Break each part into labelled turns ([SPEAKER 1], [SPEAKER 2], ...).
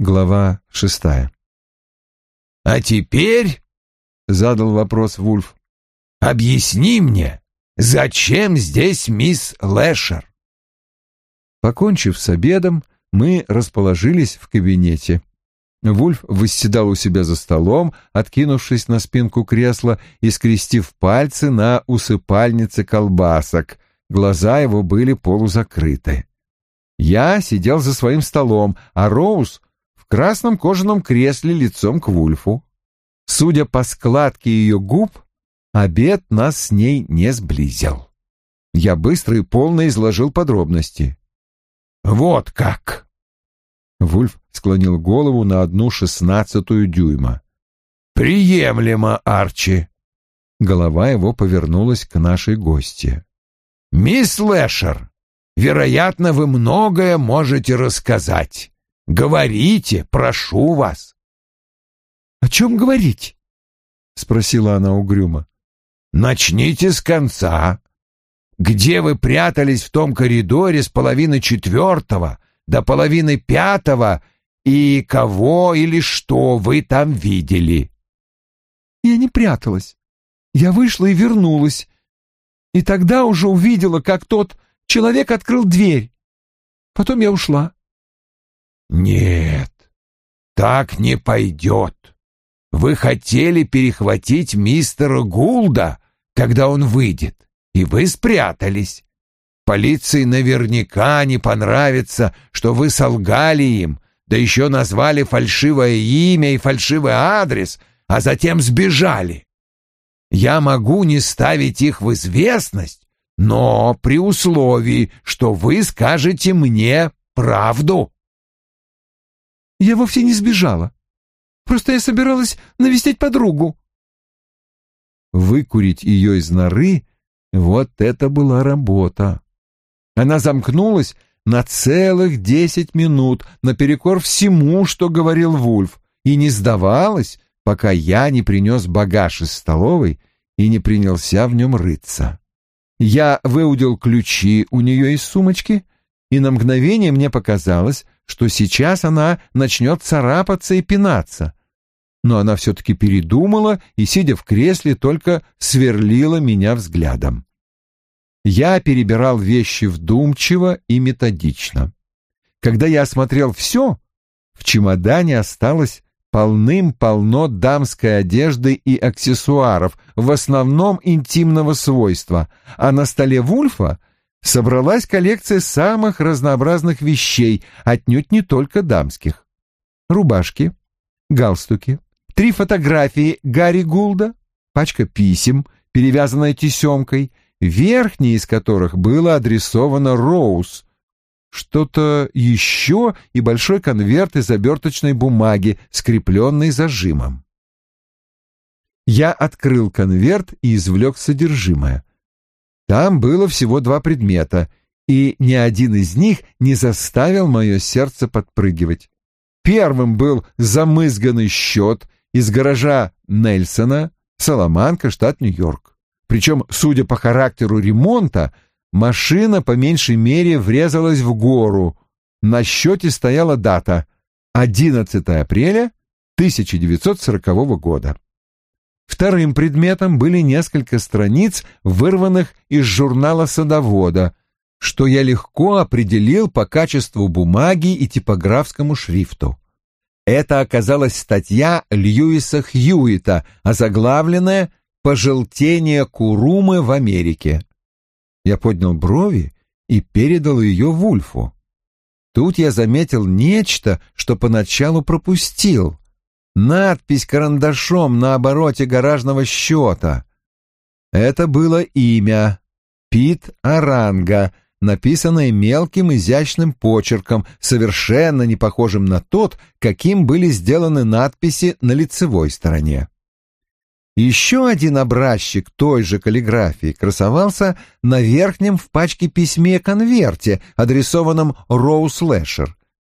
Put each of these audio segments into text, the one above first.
[SPEAKER 1] Глава шестая.
[SPEAKER 2] «А теперь, — задал вопрос Вульф, — объясни мне, зачем здесь мисс Лэшер?»
[SPEAKER 1] Покончив с обедом, мы расположились в кабинете. Вульф восседал у себя за столом, откинувшись на спинку кресла и скрестив пальцы на усыпальнице колбасок. Глаза его были полузакрыты. Я сидел за своим столом, а Роуз красном кожаном кресле лицом к Вульфу. Судя по складке ее губ, обед нас с ней не сблизил. Я быстро и полно изложил подробности.
[SPEAKER 2] «Вот как!»
[SPEAKER 1] Вульф склонил голову на одну шестнадцатую дюйма.
[SPEAKER 2] «Приемлемо, Арчи!»
[SPEAKER 1] Голова его повернулась к нашей гости.
[SPEAKER 2] «Мисс Лэшер, вероятно, вы многое можете рассказать. Говорите, прошу вас».
[SPEAKER 3] «О чем говорить?»
[SPEAKER 1] — спросила она угрюмо.
[SPEAKER 2] «Начните с конца. Где вы прятались в том коридоре с половины четвертого до половины пятого и кого или что вы там видели?»
[SPEAKER 3] «Я не пряталась. Я вышла и вернулась. И тогда уже увидела, как тот человек открыл дверь. Потом я ушла».
[SPEAKER 2] «Нет, так не пойдет. Вы хотели перехватить мистера Гулда, когда он выйдет, и вы спрятались. Полиции наверняка не понравится, что вы солгали им, да еще назвали фальшивое имя и фальшивый адрес, а затем сбежали. Я могу не ставить их в известность, но при условии, что вы скажете мне правду.
[SPEAKER 3] Я вовсе не сбежала. Просто я собиралась навестить подругу.
[SPEAKER 1] Выкурить ее из норы — вот это была работа. Она замкнулась на целых десять минут, наперекор всему, что говорил Вульф, и не сдавалась, пока я не принес багаж из столовой и не принялся в нем рыться. Я выудил ключи у нее из сумочки, и на мгновение мне показалось, что сейчас она начнет царапаться и пинаться. Но она все-таки передумала и, сидя в кресле, только сверлила меня взглядом. Я перебирал вещи вдумчиво и методично. Когда я осмотрел все, в чемодане осталось полным-полно дамской одежды и аксессуаров, в основном интимного свойства, а на столе Вульфа собралась коллекция самых разнообразных вещей, отнюдь не только дамских. Рубашки, галстуки, три фотографии Гарри Гулда, пачка писем, перевязанная тесемкой, верхнее из которых было адресовано Роуз, что-то еще и большой конверт из оберточной бумаги, скрепленный зажимом. Я открыл конверт и извлек содержимое. Там было всего два предмета, и ни один из них не заставил мое сердце подпрыгивать. Первым был замызганный счет из гаража Нельсона, Саламанка, штат Нью-Йорк. Причем, судя по характеру ремонта, машина по меньшей мере врезалась в гору. На счете стояла дата 11 апреля 1940 года. Вторым предметом были несколько страниц, вырванных из журнала садовода, что я легко определил по качеству бумаги и типографскому шрифту. Это оказалась статья Льюиса Хьюита, озаглавленная пожелтение Курумы в Америке. Я поднял брови и передал ее Вульфу. Тут я заметил нечто, что поначалу пропустил. Надпись карандашом на обороте гаражного счета. Это было имя Пит Аранга, написанное мелким изящным почерком, совершенно не похожим на тот, каким были сделаны надписи на лицевой стороне. Еще один образчик той же каллиграфии красовался на верхнем в пачке письме конверте, адресованном Роуз Лэшер.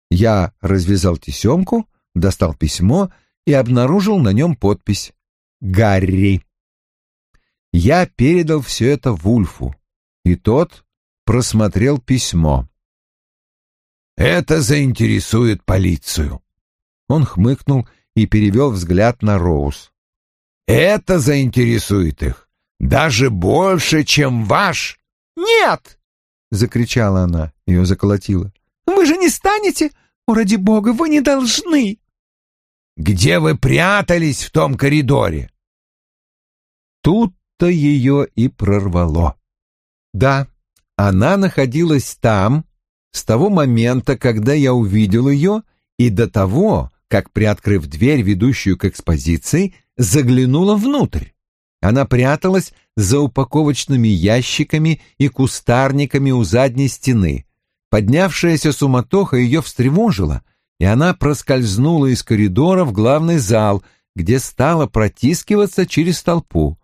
[SPEAKER 1] Я развязал тесемку, достал письмо и обнаружил на нем подпись «Гарри». Я передал все это Вульфу, и тот просмотрел письмо.
[SPEAKER 2] «Это заинтересует полицию.
[SPEAKER 1] Он хмыкнул и перевел взгляд на Роуз.
[SPEAKER 2] «Это заинтересует их даже больше, чем ваш...»
[SPEAKER 3] «Нет!» — закричала она, ее заколотило. «Вы же не станете? О, ради бога, вы не должны!»
[SPEAKER 2] «Где вы прятались в том коридоре?»
[SPEAKER 1] Тут-то ее и прорвало. Да, она находилась там с того момента, когда я увидел ее, и до того, как, приоткрыв дверь, ведущую к экспозиции, заглянула внутрь. Она пряталась за упаковочными ящиками и кустарниками у задней стены. Поднявшаяся суматоха ее встревожила, и она проскользнула из коридора в главный зал, где стала протискиваться через толпу.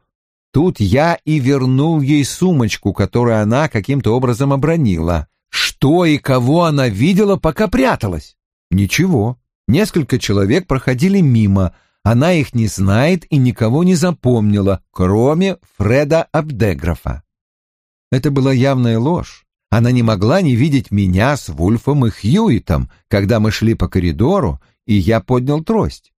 [SPEAKER 1] Тут я и вернул ей сумочку, которую она каким-то образом обронила. Что и кого она видела, пока пряталась? Ничего. Несколько человек проходили мимо. Она их не знает и никого не запомнила, кроме Фреда Абдеграфа. Это была явная ложь. Она не могла не видеть меня с Вульфом и Хьюитом, когда мы шли по коридору, и я поднял трость.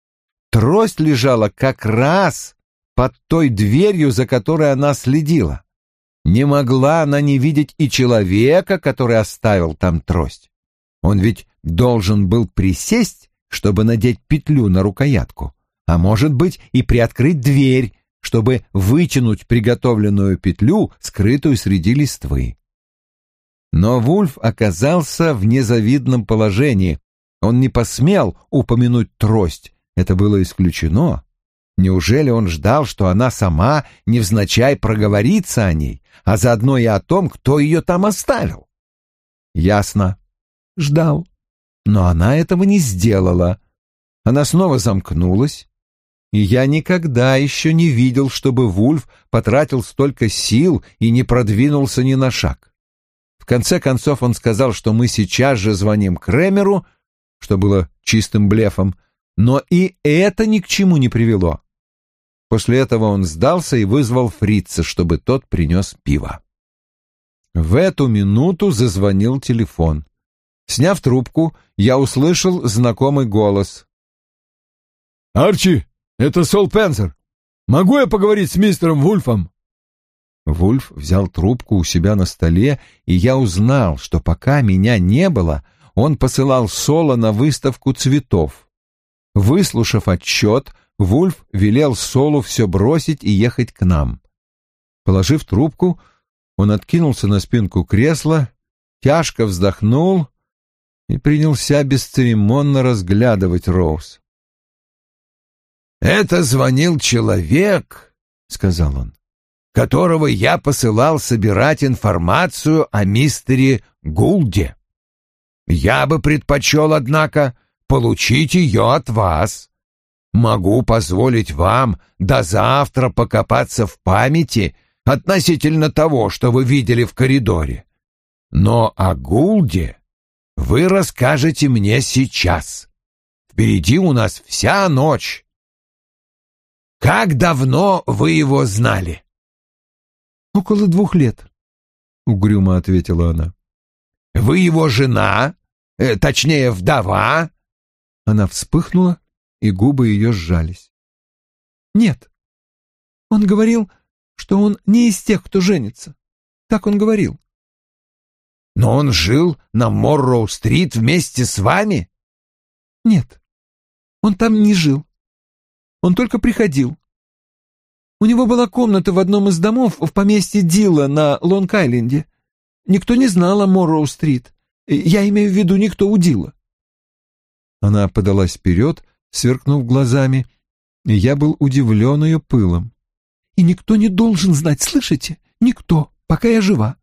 [SPEAKER 1] Трость лежала как раз под той дверью, за которой она следила. Не могла она не видеть и человека, который оставил там трость. Он ведь должен был присесть, чтобы надеть петлю на рукоятку, а может быть и приоткрыть дверь, чтобы вытянуть приготовленную петлю, скрытую среди листвы. Но Вульф оказался в незавидном положении. Он не посмел упомянуть трость, это было исключено. Неужели он ждал, что она сама невзначай проговорится о ней, а заодно и о том, кто ее там оставил? Ясно. Ждал. Но она этого не сделала. Она снова замкнулась, и я никогда еще не видел, чтобы Вульф потратил столько сил и не продвинулся ни на шаг. Конце концов он сказал, что мы сейчас же звоним Кремеру, что было чистым блефом, но и это ни к чему не привело. После этого он сдался и вызвал фрица, чтобы тот принес пиво. В эту минуту зазвонил телефон. Сняв трубку, я услышал знакомый голос.
[SPEAKER 4] «Арчи, это Сол Пензер. Могу я поговорить с мистером Вульфом?»
[SPEAKER 1] Вульф взял трубку у себя на столе, и я узнал, что пока меня не было, он посылал Соло на выставку цветов. Выслушав отчет, Вульф велел Солу все бросить и ехать к нам. Положив трубку, он откинулся на спинку кресла, тяжко вздохнул и принялся бесцеремонно разглядывать Роуз.
[SPEAKER 2] «Это звонил человек», — сказал он, — «которого я посылал собирать информацию о мистере Гулде. Я бы предпочел, однако, получить ее от вас. Могу позволить вам до завтра покопаться в памяти относительно того, что вы видели в коридоре. Но о Гулде вы расскажете мне сейчас. Впереди у нас вся ночь. Как давно вы его знали?
[SPEAKER 3] Около двух лет, угрюмо ответила она.
[SPEAKER 2] Вы его жена, э, точнее, вдова?
[SPEAKER 3] Она вспыхнула и губы ее сжались. «Нет. Он говорил, что он не из тех, кто женится. Так он говорил».
[SPEAKER 2] «Но он жил на Морроу-стрит вместе с вами?»
[SPEAKER 3] «Нет. Он там не жил. Он только приходил. У него была комната в одном из домов в поместье Дилла на Лонг-Айленде. Никто не знал о Морроу-стрит. Я имею в виду никто у Дилла».
[SPEAKER 1] Она подалась вперед, сверкнув глазами, и я был удивлен ее пылом.
[SPEAKER 3] «И никто не должен знать, слышите? Никто, пока я жива».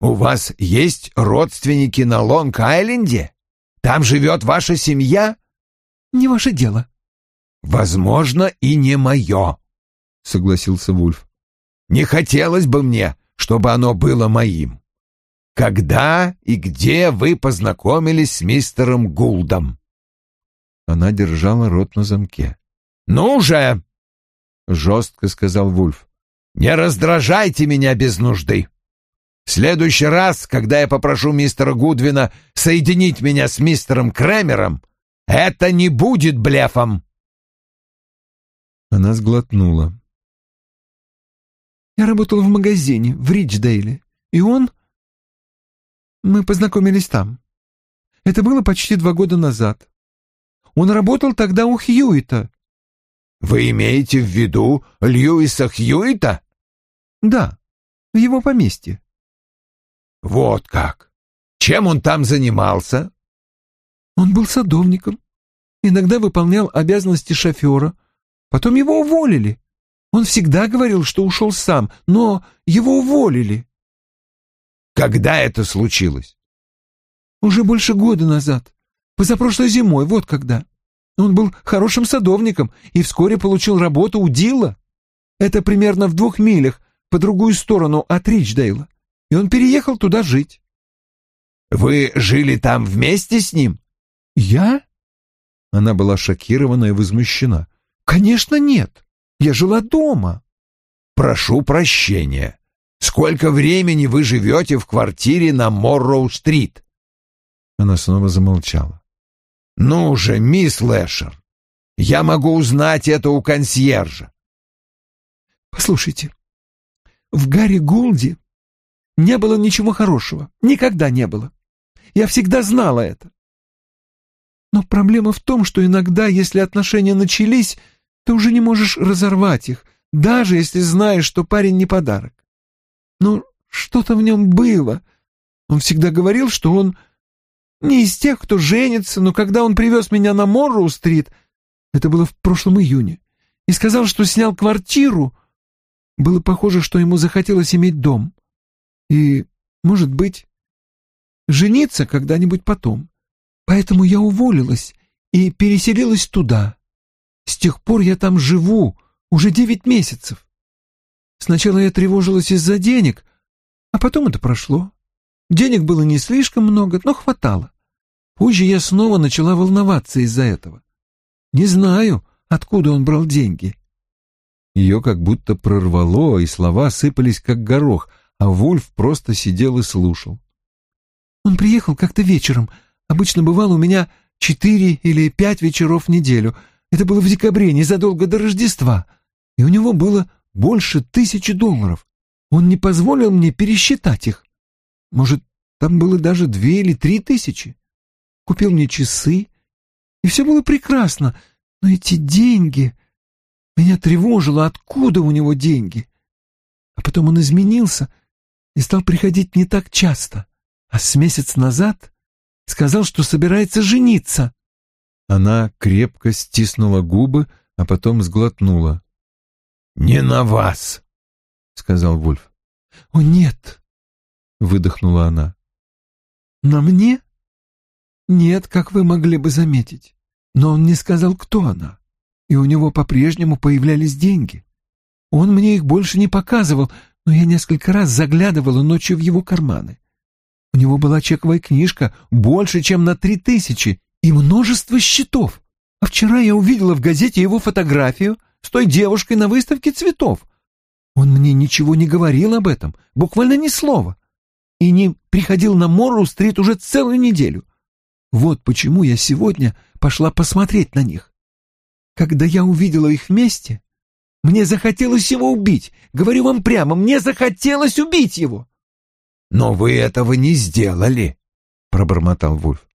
[SPEAKER 2] «У вас есть родственники на Лонг-Айленде? Там живет ваша семья?»
[SPEAKER 3] «Не ваше дело».
[SPEAKER 2] «Возможно, и не мое», — согласился Вульф. «Не хотелось бы мне, чтобы оно было моим. Когда и где вы познакомились с мистером Гулдом?»
[SPEAKER 1] Она держала рот на замке.
[SPEAKER 2] «Ну же!» — жестко сказал Вульф. «Не раздражайте меня без нужды. В следующий раз, когда я попрошу мистера Гудвина соединить меня с мистером Кремером, Это не будет блефом!»
[SPEAKER 1] Она сглотнула.
[SPEAKER 3] Я работал в магазине в Ридждейле, и он... Мы познакомились там. Это было почти два года назад. Он работал тогда у Хьюита.
[SPEAKER 2] Вы имеете в виду Льюиса Хьюита?
[SPEAKER 3] Да, в его поместье.
[SPEAKER 2] Вот как. Чем он там занимался?
[SPEAKER 3] Он был садовником. Иногда выполнял обязанности шофера. Потом его уволили. Он всегда говорил, что ушел сам, но его уволили.
[SPEAKER 2] Когда это случилось?
[SPEAKER 3] Уже больше года назад. Позапрошлой зимой, вот когда. Он был хорошим садовником и вскоре получил работу у Дилла. Это примерно в двух милях по другую сторону от Ричдейла. И он переехал туда жить.
[SPEAKER 2] Вы жили там вместе с ним?
[SPEAKER 3] Я?
[SPEAKER 1] Она была шокирована и возмущена.
[SPEAKER 3] Конечно, нет. Я жила дома.
[SPEAKER 2] Прошу прощения. Сколько времени вы живете в квартире на Морроу-стрит?
[SPEAKER 1] Она снова замолчала.
[SPEAKER 2] Ну же, мисс Лэшер, я могу узнать это у консьержа.
[SPEAKER 3] Послушайте, в Гарри Гулде не было ничего хорошего. Никогда не было. Я всегда знала это. Но проблема в том, что иногда, если отношения начались, ты уже не можешь разорвать их, даже если знаешь, что парень не подарок. Но что-то в нем было. Он всегда говорил, что он не из тех, кто женится, но когда он привез меня на Морроу-стрит, это было в прошлом июне, и сказал, что снял квартиру, было похоже, что ему захотелось иметь дом. И, может быть, жениться когда-нибудь потом. Поэтому я уволилась и переселилась туда. С тех пор я там живу, уже девять месяцев. Сначала я тревожилась из-за денег, а потом это прошло. Денег было не слишком много, но хватало. Позже я снова начала волноваться из-за этого. Не знаю, откуда он брал деньги.
[SPEAKER 1] Ее как будто прорвало, и слова сыпались как горох, а Вульф просто сидел и слушал.
[SPEAKER 3] Он приехал как-то вечером. Обычно бывал у меня четыре или пять вечеров в неделю — это было в декабре, незадолго до Рождества, и у него было больше тысячи долларов. Он не позволил мне пересчитать их. Может, там было даже две или три тысячи. Купил мне часы, и все было прекрасно, но эти деньги... Меня тревожило, откуда у него деньги. А потом он изменился и стал приходить не так часто, а с месяц назад сказал, что собирается жениться.
[SPEAKER 1] Она крепко стиснула губы, а потом сглотнула.
[SPEAKER 2] «Не на вас», — сказал Вульф.
[SPEAKER 3] «О, нет», — выдохнула она. «На мне? Нет, как вы могли бы заметить. Но он не сказал, кто она, и у него по-прежнему появлялись деньги. Он мне их больше не показывал, но я несколько раз заглядывала ночью в его карманы. У него была чековая книжка больше, чем на три тысячи, и множество счетов. А вчера я увидела в газете его фотографию с той девушкой на выставке цветов. Он мне ничего не говорил об этом, буквально ни слова. И не приходил на Морроу-стрит уже целую неделю. Вот почему я сегодня пошла посмотреть на них. Когда я увидела их вместе, мне захотелось его убить. Говорю вам прямо, мне захотелось убить его.
[SPEAKER 2] Но вы этого не сделали, пробормотал Вульф.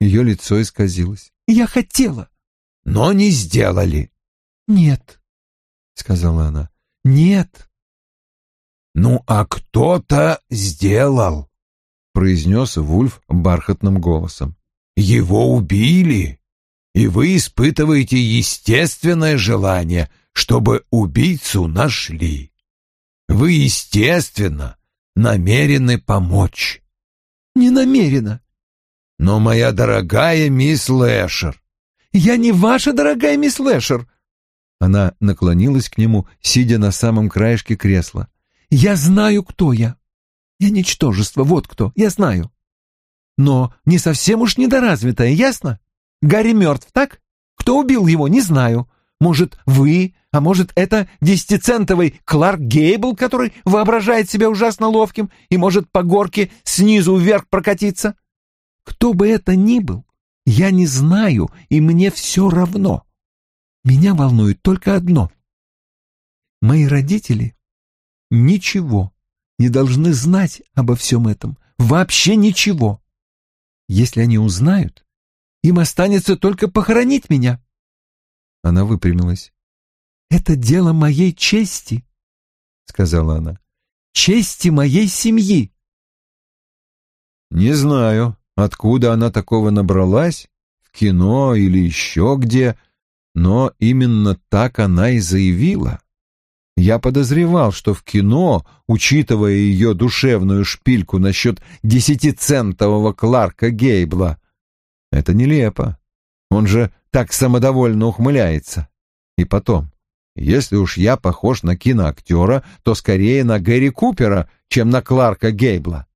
[SPEAKER 1] Ее лицо исказилось.
[SPEAKER 3] «Я хотела!»
[SPEAKER 2] «Но не сделали!»
[SPEAKER 3] «Нет», — сказала она. «Нет!»
[SPEAKER 2] «Ну, а кто-то сделал!» — произнес Вульф бархатным голосом. «Его убили, и вы испытываете естественное желание, чтобы убийцу нашли. Вы, естественно, намерены помочь».
[SPEAKER 3] «Не намерена.
[SPEAKER 2] «Но, моя дорогая мисс Лэшер...»
[SPEAKER 3] «Я не ваша дорогая мисс Лэшер!»
[SPEAKER 1] Она наклонилась к нему, сидя на самом краешке кресла.
[SPEAKER 3] «Я знаю, кто я. Я ничтожество, вот кто, я знаю. Но не совсем уж недоразвитая, ясно? Гарри мертв, так? Кто убил его, не знаю. Может, вы, а может, это десятицентовый Кларк Гейбл, который воображает себя ужасно ловким и может по горке снизу вверх прокатиться? Кто бы это ни был, Я не знаю, и мне все равно. Меня волнует только одно. Мои родители ничего не должны знать обо всем этом. Вообще ничего. Если они узнают, им останется только похоронить меня. Она выпрямилась. «Это дело моей чести», — сказала она. «Чести моей семьи».
[SPEAKER 1] Не знаю, откуда она такого набралась, в кино или еще где, но именно так она и заявила. Я подозревал, что в кино, учитывая ее душевную шпильку насчет десятицентового Кларка Гейбла, это нелепо. Он же так самодовольно ухмыляется. И потом, если уж я похож на киноактера, то скорее на Гэри Купера, чем на Кларка Гейбла.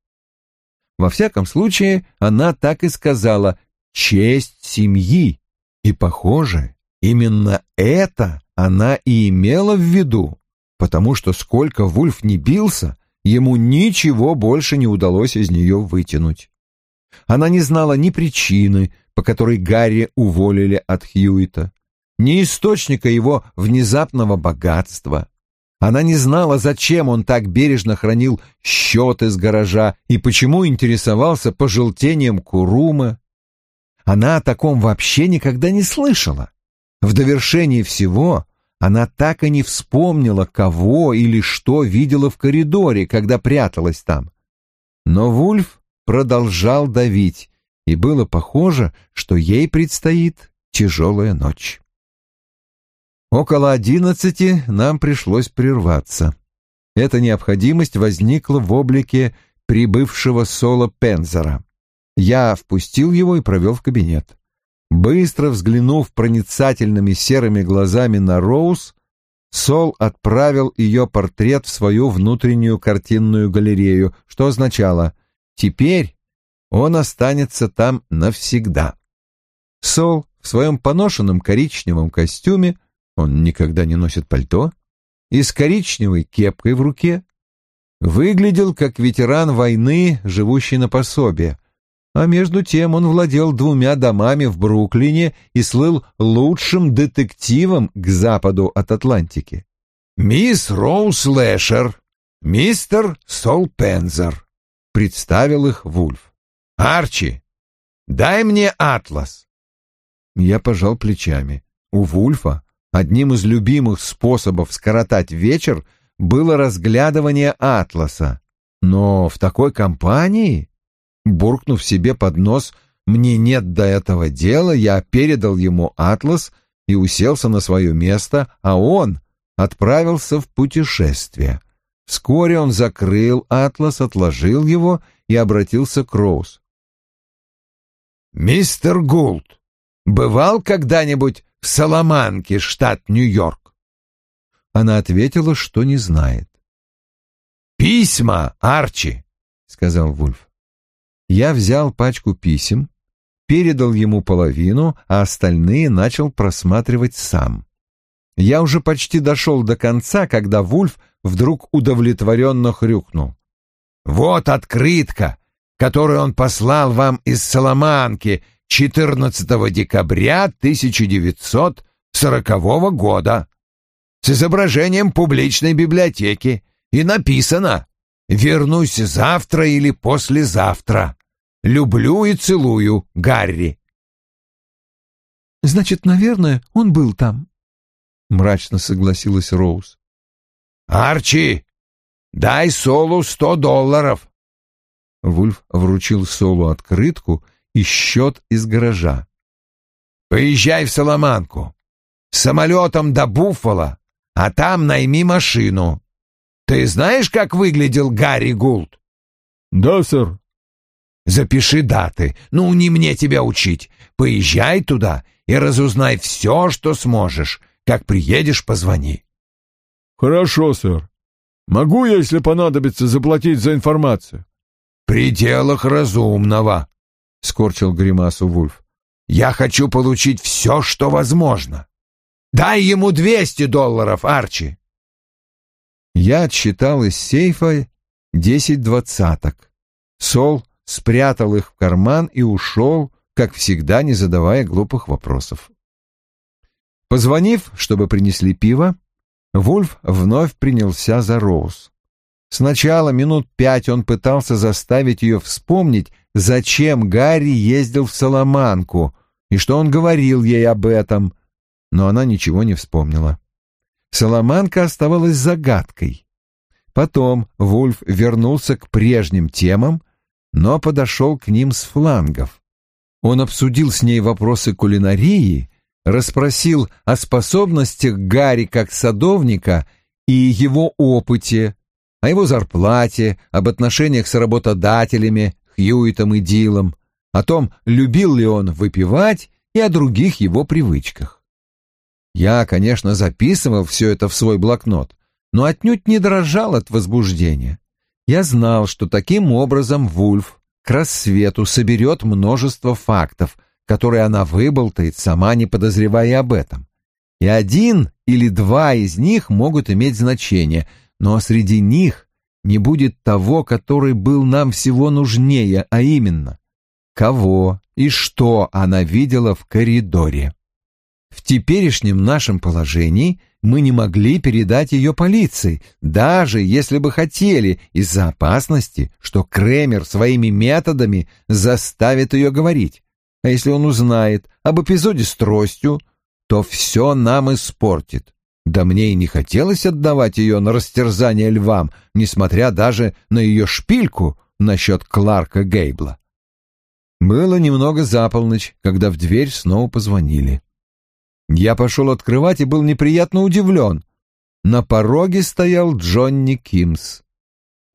[SPEAKER 1] Во всяком случае, она так и сказала «честь семьи». И, похоже, именно это она и имела в виду, потому что сколько Вульф не бился, ему ничего больше не удалось из нее вытянуть. Она не знала ни причины, по которой Гарри уволили от Хьюита, ни источника его внезапного богатства. Она не знала, зачем он так бережно хранил счет из гаража и почему интересовался пожелтением Курума. Она о таком вообще никогда не слышала. В довершении всего она так и не вспомнила, кого или что видела в коридоре, когда пряталась там. Но Вульф продолжал давить, и было похоже, что ей предстоит тяжелая ночь. Около одиннадцати нам пришлось прерваться. Эта необходимость возникла в облике прибывшего Соло Пензера. Я впустил его и провел в кабинет. Быстро взглянув проницательными серыми глазами на Роуз, Сол отправил ее портрет в свою внутреннюю картинную галерею, что означало «теперь он останется там навсегда». Сол в своем поношенном коричневом костюме он никогда не носит пальто, и с коричневой кепкой в руке. Выглядел как ветеран войны, живущий на пособие, а между тем он владел двумя домами в Бруклине и слыл лучшим детективом к западу от Атлантики. «Мисс Роуз Лэшер, мистер Сол Пензер», — представил их Вульф. «Арчи, дай мне атлас». Я пожал плечами. У Вульфа Одним из любимых способов скоротать вечер было разглядывание атласа. Но в такой компании, буркнув себе под нос «мне нет до этого дела», я передал ему атлас и уселся на свое место, а он отправился в путешествие. Вскоре он закрыл атлас, отложил его и обратился к Роуз. «Мистер Гулд, бывал когда-нибудь в Саламанке, штат Нью-Йорк? Она ответила, что не знает. «Письма, Арчи!» — сказал Вульф. Я взял пачку писем, передал ему половину, а остальные начал просматривать сам. Я уже почти дошел до конца, когда Вульф вдруг удовлетворенно хрюкнул. «Вот открытка, которую он послал вам из Саламанки 14 декабря 1940 года с изображением публичной библиотеки и написано «Вернусь завтра или послезавтра. Люблю и целую, Гарри».
[SPEAKER 3] «Значит, наверное, он был там», — мрачно согласилась Роуз.
[SPEAKER 2] «Арчи, дай Солу сто долларов».
[SPEAKER 1] Вульф вручил Солу открытку и счет из гаража.
[SPEAKER 2] «Поезжай в Соломанку. Самолетом до Буффало, а там найми машину. Ты знаешь, как выглядел Гарри Гулд?»
[SPEAKER 4] «Да, сэр».
[SPEAKER 2] «Запиши даты. Ну, не мне тебя учить. Поезжай туда и разузнай все, что сможешь. Как приедешь, позвони».
[SPEAKER 4] «Хорошо, сэр. Могу я, если понадобится, заплатить за информацию?»
[SPEAKER 2] «В пределах разумного», — скорчил гримасу Вульф. «Я хочу получить все, что возможно. Дай ему двести долларов, Арчи!»
[SPEAKER 1] Я отсчитал из сейфа десять двадцаток. Сол спрятал их в карман и ушел, как всегда не задавая глупых вопросов. Позвонив, чтобы принесли пиво, Вульф вновь принялся за Роуз. Сначала минут пять он пытался заставить ее вспомнить, зачем Гарри ездил в Соломанку и что он говорил ей об этом, но она ничего не вспомнила. Соломанка оставалась загадкой. Потом Вульф вернулся к прежним темам, но подошел к ним с флангов. Он обсудил с ней вопросы кулинарии, расспросил о способностях Гарри как садовника и его опыте, о его зарплате, об отношениях с работодателями, Хьюитом и Дилом, о том, любил ли он выпивать и о других его привычках. Я, конечно, записывал все это в свой блокнот, но отнюдь не дрожал от возбуждения. Я знал, что таким образом Вульф к рассвету соберет множество фактов, которые она выболтает, сама не подозревая об этом. И один или два из них могут иметь значение, но среди них не будет того, который был нам всего нужнее, а именно, кого и что она видела в коридоре. В теперешнем нашем положении мы не могли передать ее полиции, даже если бы хотели, из-за опасности, что Кремер своими методами заставит ее говорить. А если он узнает об эпизоде с тростью, то все нам испортит. Да мне и не хотелось отдавать ее на растерзание львам, несмотря даже на ее шпильку насчет Кларка Гейбла. Было немного за полночь, когда в дверь снова позвонили. Я пошел открывать и был неприятно удивлен. На пороге стоял Джонни Кимс.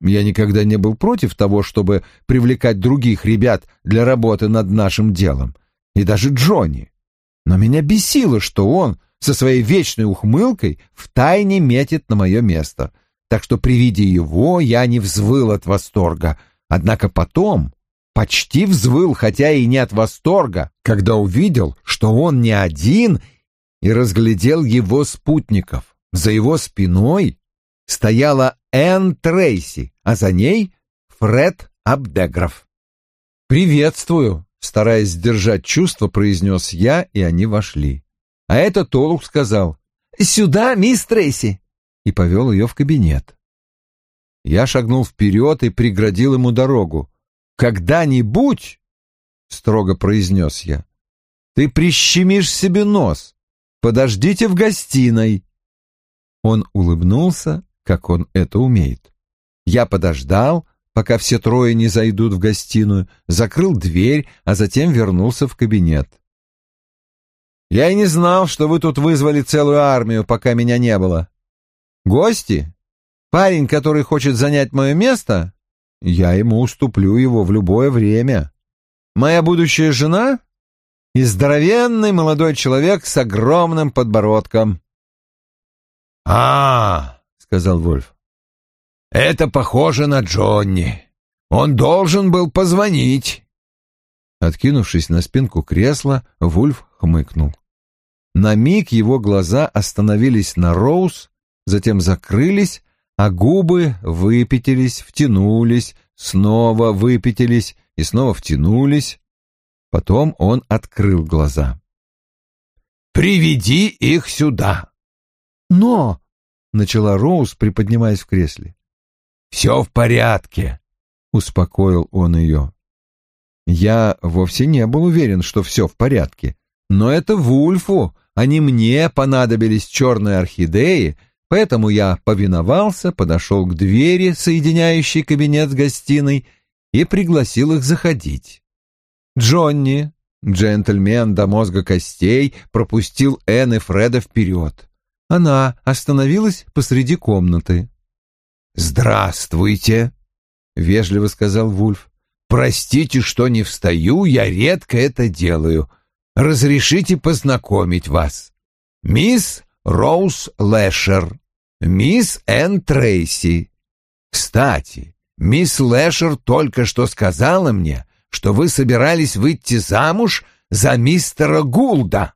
[SPEAKER 1] Я никогда не был против того, чтобы привлекать других ребят для работы над нашим делом. И даже Джонни. Но меня бесило, что он со своей вечной ухмылкой втайне метит на мое место. Так что при виде его я не взвыл от восторга. Однако потом почти взвыл, хотя и не от восторга, когда увидел, что он не один и разглядел его спутников. За его спиной стояла Энн Трейси, а за ней Фред Абдеграф. «Приветствую», — стараясь сдержать чувство, произнес я, и они вошли. А этот Толук сказал «Сюда, мисс Трейси!» и повел ее в кабинет. Я шагнул вперед и преградил ему дорогу. «Когда-нибудь», — строго произнес я, — «ты прищемишь себе нос. Подождите в гостиной». Он улыбнулся, как он это умеет. Я подождал, пока все трое не зайдут в гостиную, закрыл дверь, а затем вернулся в кабинет. «Я и не знал, что вы тут вызвали целую армию, пока меня не было. Гости? Парень, который хочет занять мое место? Я ему уступлю его в любое время. Моя будущая жена? И здоровенный молодой человек с огромным подбородком».
[SPEAKER 2] «А, сказал Вольф. «Это похоже на Джонни. Он должен был позвонить».
[SPEAKER 1] Откинувшись на спинку кресла, Вульф хмыкнул. На миг его глаза остановились на Роуз, затем закрылись, а губы выпятились, втянулись, снова выпятились и снова втянулись. Потом он открыл глаза.
[SPEAKER 2] «Приведи их сюда!»
[SPEAKER 3] «Но!»
[SPEAKER 1] — начала Роуз, приподнимаясь в кресле.
[SPEAKER 2] «Все в порядке», — успокоил он ее.
[SPEAKER 1] Я вовсе не был уверен, что все в порядке, но это Вульфу, не мне понадобились черные орхидеи, поэтому я повиновался, подошел к двери, соединяющей кабинет с гостиной, и пригласил их заходить. Джонни, джентльмен до мозга костей, пропустил Энн и Фреда вперед. Она остановилась посреди комнаты.
[SPEAKER 2] «Здравствуйте», — вежливо сказал Вульф. «Простите, что не встаю, я редко это делаю. Разрешите познакомить вас. Мисс Роуз Лэшер, мисс Энн Трейси. Кстати, мисс Лэшер только что сказала мне, что вы собирались выйти замуж за мистера Гулда».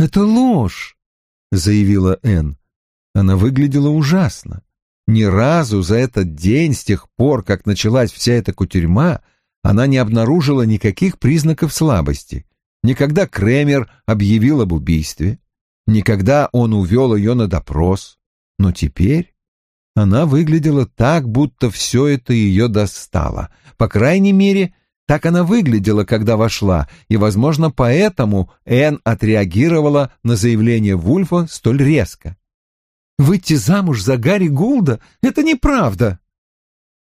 [SPEAKER 1] «Это ложь», — заявила Энн. Она выглядела ужасно. Ни разу за этот день, с тех пор, как началась вся эта кутерьма, она не обнаружила никаких признаков слабости. Никогда Кремер объявил об убийстве, никогда он увел ее на допрос. Но теперь она выглядела так, будто все это ее достало. По крайней мере, так она выглядела, когда вошла, и, возможно, поэтому Энн отреагировала на заявление Вульфа столь резко. «Выйти замуж за Гарри Гулда — это неправда!»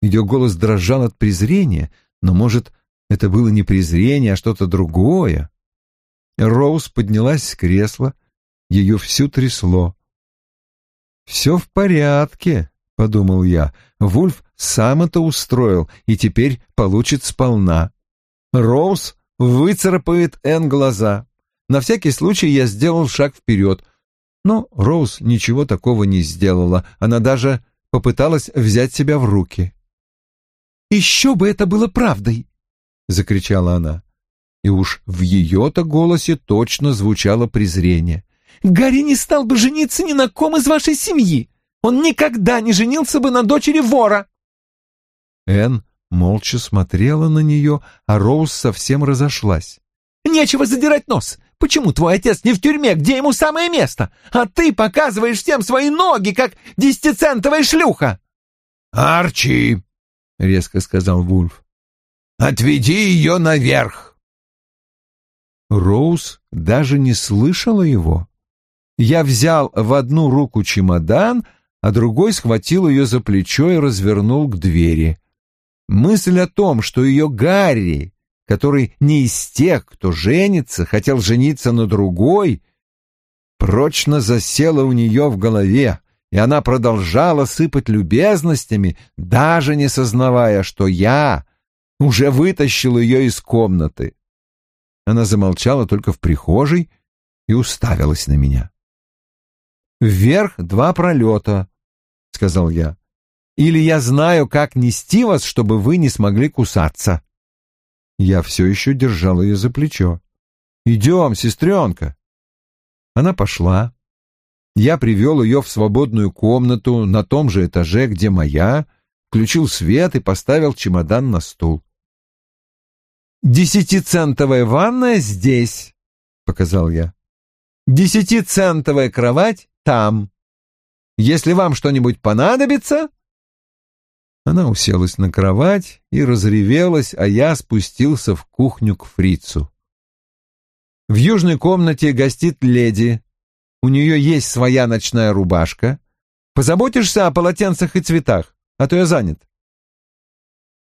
[SPEAKER 1] Ее голос дрожал от презрения, но, может, это было не презрение, а что-то другое. Роуз поднялась с кресла, ее всю трясло. «Все в порядке», — подумал я. «Вульф сам это устроил и теперь получит сполна». Роуз выцарапает Энн глаза. На всякий случай я сделал шаг вперед, но Роуз ничего такого не сделала. Она даже попыталась взять себя в руки. «Еще бы это было правдой!» — закричала она. И уж в ее-то голосе точно звучало презрение. «Гарри не стал бы жениться ни на ком из вашей семьи! Он никогда не женился бы на дочери вора!» Энн молча смотрела на нее, а Роуз совсем разошлась. «Нечего задирать нос! Почему твой отец не в тюрьме, где ему самое место? А ты показываешь всем свои ноги, как десятицентовая шлюха!»
[SPEAKER 2] «Арчи!» — резко сказал Вульф. «Отведи ее наверх!»
[SPEAKER 1] Роуз даже не слышала его. Я взял в одну руку чемодан, а другой схватил ее за плечо и развернул к двери. Мысль о том, что ее Гарри, который не из тех, кто женится, хотел жениться на другой, прочно засела у нее в голове и она продолжала сыпать любезностями, даже не сознавая, что я уже вытащил ее из комнаты. Она замолчала только в прихожей и уставилась на меня. «Вверх два пролета», — сказал я. «Или я знаю, как нести вас, чтобы вы не смогли кусаться». Я все еще держал ее за плечо. «Идем, сестренка». Она пошла, я привел ее в свободную комнату на том же этаже, где моя, включил свет и поставил чемодан на стул. «Десятицентовая ванная здесь», — показал я. «Десятицентовая кровать там. Если вам что-нибудь понадобится...» Она уселась на кровать и разревелась, а я спустился в кухню к фрицу. В южной комнате гостит леди, у нее есть своя ночная рубашка. Позаботишься о полотенцах и цветах, а то я занят.